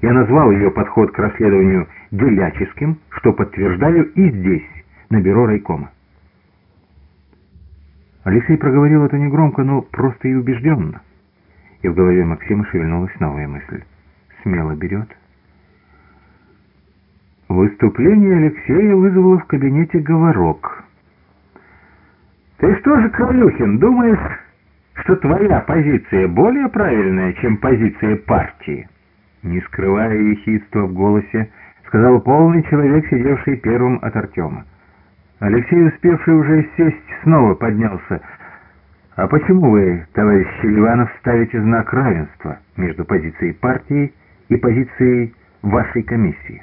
Я назвал ее подход к расследованию деляческим, что подтверждаю и здесь, на бюро райкома. Алексей проговорил это негромко, но просто и убежденно. И в голове Максима шевельнулась новая мысль. Смело берет. Выступление Алексея вызвало в кабинете говорок. «Ты что же, Краюхин, думаешь, что твоя позиция более правильная, чем позиция партии?» Не скрывая ехидства в голосе, сказал полный человек, сидевший первым от Артема. Алексей, успевший уже сесть, снова поднялся. «А почему вы, товарищ Селиванов, ставите знак равенства между позицией партии и позицией вашей комиссии?»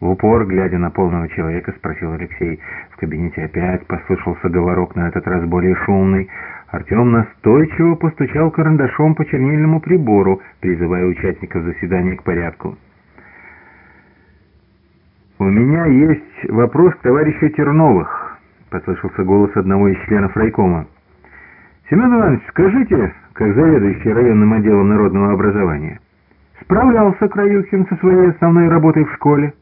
В упор, глядя на полного человека, спросил Алексей. В кабинете опять послышался говорок, на этот раз более шумный. Артем настойчиво постучал карандашом по чернильному прибору, призывая участников заседания к порядку. «У меня есть вопрос к товарищу Терновых», — послышался голос одного из членов райкома. «Семен Иванович, скажите, как заведующий районным отделом народного образования, справлялся Краюхин со своей основной работой в школе?»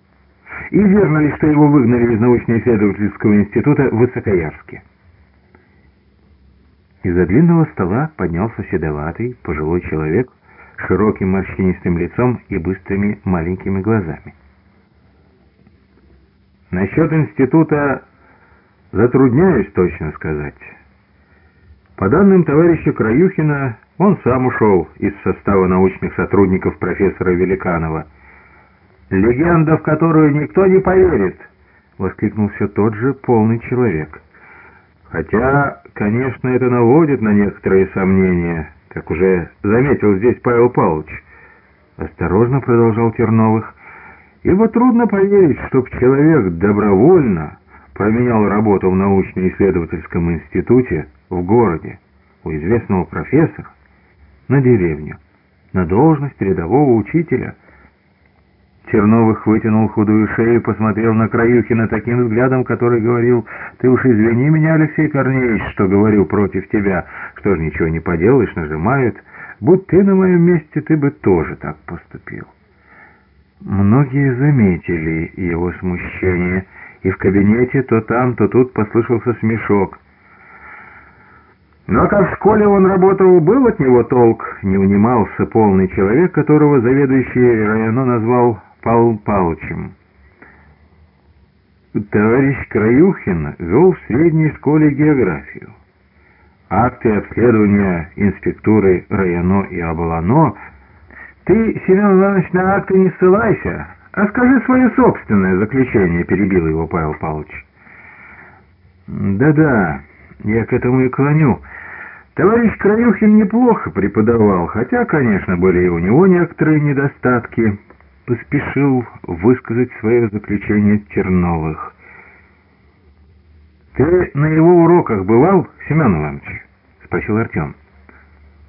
И верно ли, что его выгнали из научно-исследовательского института в Высокоярске? Из-за длинного стола поднялся седоватый, пожилой человек широким морщинистым лицом и быстрыми маленькими глазами. Насчет института затрудняюсь точно сказать. По данным товарища Краюхина, он сам ушел из состава научных сотрудников профессора Великанова – «Легенда, в которую никто не поверит!» — воскликнул все тот же полный человек. «Хотя, конечно, это наводит на некоторые сомнения, как уже заметил здесь Павел Павлович». Осторожно продолжал Терновых. «Ибо трудно поверить, чтоб человек добровольно променял работу в научно-исследовательском институте в городе у известного профессора на деревню, на должность рядового учителя — Черновых вытянул худую шею и посмотрел на Краюхина таким взглядом, который говорил, «Ты уж извини меня, Алексей Корнеевич, что говорю против тебя. Что ж, ничего не поделаешь, нажимают. Будь ты на моем месте, ты бы тоже так поступил». Многие заметили его смущение, и в кабинете то там, то тут послышался смешок. Но как в школе он работал, был от него толк, не унимался полный человек, которого заведующий районо назвал Павлом Павловичем. Товарищ Краюхин вел в средней школе географию. Акты обследования инспектуры районо и Абалано «Ты, Семен Иванович, на акты не ссылайся, а скажи свое собственное заключение», — перебил его Павел Павлович. «Да-да, я к этому и клоню. Товарищ Краюхин неплохо преподавал, хотя, конечно, были и у него некоторые недостатки» поспешил высказать свое заключение Терновых. «Ты на его уроках бывал, Семен Иванович?» — спросил Артем.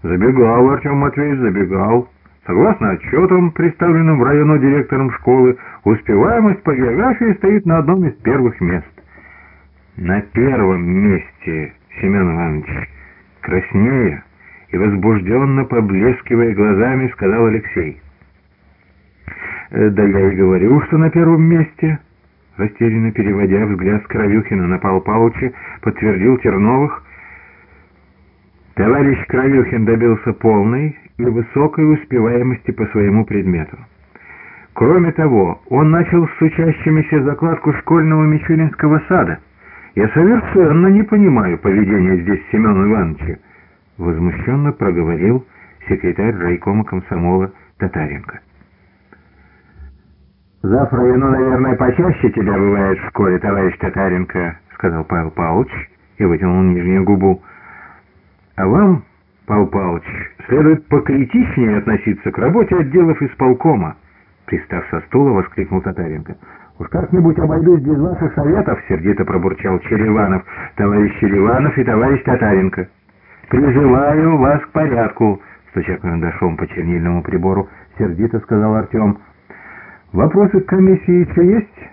«Забегал, Артем Матвеевич, забегал. Согласно отчетам, представленным в району директором школы, успеваемость по географии стоит на одном из первых мест». «На первом месте, Семен Иванович, краснея и возбужденно поблескивая глазами, сказал Алексей». Э, «Да я и говорю, что на первом месте», — растерянно переводя взгляд с Кровюхина на Павла Павловича, подтвердил Терновых. Товарищ Кровюхин добился полной и высокой успеваемости по своему предмету. Кроме того, он начал с учащимися закладку школьного Мичуринского сада. Я совершенно не понимаю поведения здесь Семена Ивановича, возмущенно проговорил секретарь райкома комсомола Татаренко. «Зав. району, наверное, почаще тебя бывает в школе, товарищ Татаренко», — сказал Павел Павлович и вытянул нижнюю губу. «А вам, Павел Павлович, следует покритичнее относиться к работе отделов исполкома», — пристав со стула, воскликнул Татаренко. «Уж как-нибудь обойдусь без ваших советов», — сердито пробурчал Череванов, товарищ Череванов и товарищ Татаренко. «Призываю вас к порядку», — стуча карандашом по чернильному прибору, сердито сказал Артем. Вопросы к комиссии еще есть?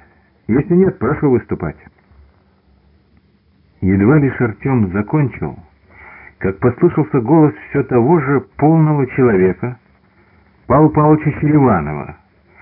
Если нет, прошу выступать. Едва лишь Артем закончил, как послышался голос все того же полного человека, Павла Павловича Селиванова,